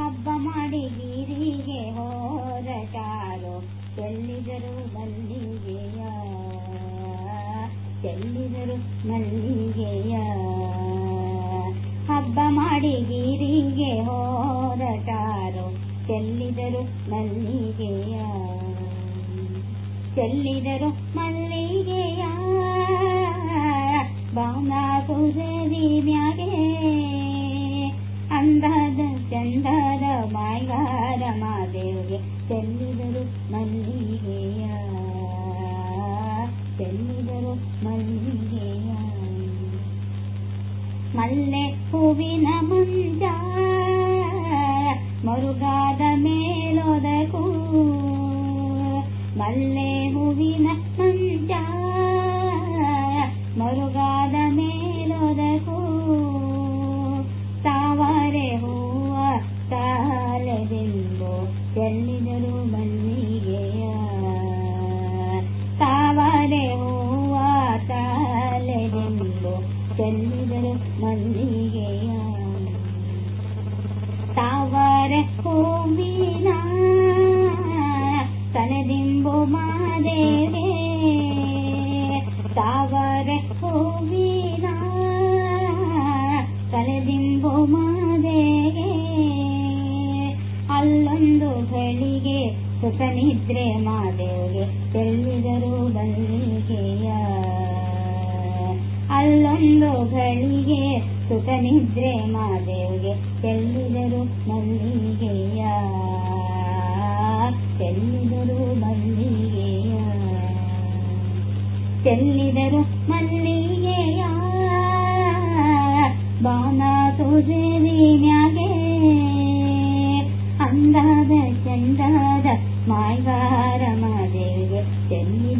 ಹಬ್ಬ ಮಾಡಿ ಗೀರಿಗೆ ಹೋರಟಾರು ಚೆಲ್ಲಿದರು ಮಲ್ಲಿಗೆಯ? ಚೆಲ್ಲಿದರು ಮಲ್ಲಿಗೆಯ? ಹಬ್ಬ ಮಾಡಿ ಗೀರಿಗೆ ಹೋರಟಾರು ಚೆಲ್ಲಿದರು ಮಲ್ಲಿಗೆಯ? ಚೆಲ್ಲಿದರು ಮಲ್ಲಿಗೆಯ? ಬಾನಾಸುರರಿ ಮ್ಯಾಗೆ ಚಂದದ ಮಾದೇವಿಗೆ ಮಾದೇವ್ಗೆ ಚೆಲ್ಲಿದರು ಮಲ್ಲಿಗೆಯ. ಚೆಲ್ಲಿದರು ಮಲ್ಲಿಗೆಯ. ಮಲ್ಲೆ ಹೂವಿನ ಮಂಜ, ಮರುಗಾದ ಮೇಲೊದಗೂ. ಮಲ್ಲೆ ಹೂವಿನ ಮಂಜ, ಮರುಗಾದ ಮೇಲೊದಗೂ. ಮಲ್ಲಿಗೆಯ ತಾವರೆ ಹೂವ ತಾಲದಿಂಬು ಚೆಲ್ಲಿದರು ಮಲ್ಲಿಗೆಯ ತಾವರೆ ಹೂವಿನ ತಲೆದಿಂಬು ಮಾದೇವೆ ತಾವರೆ ಹೂವಿನ ಗಳಿಗೆ ಸುಖನಿದ್ರೆ ಮಾದೇವಿಗೆ ಚೆಲ್ಲಿದರು ಬಲ್ಲಿಗೆಯ ಅಲ್ಲೊಂದು ಗಳಿಗೆ ಸುಖನಿದ್ರೆ ಮಾದೇವಿಗೆ ಚೆಲ್ಲಿದರು ಮಲ್ಲಿಗೆಯ ಚೆಲ್ಲಿದರು ಮಲ್ಲಿಗೆಯ ಚೆಲ್ಲಿದರು ಮಲ್ಲಿಗೆಯ. ಬಾನ ಮ್ಯಾಗೆ ಅಂದಾದ ಚಂದಾದ ಮಾಯ್ಗಾರ ಮಾದೇವಿಗೆ ಚೆಲ್ಲಿದರು ಮಲ್ಲಿಗೆಯ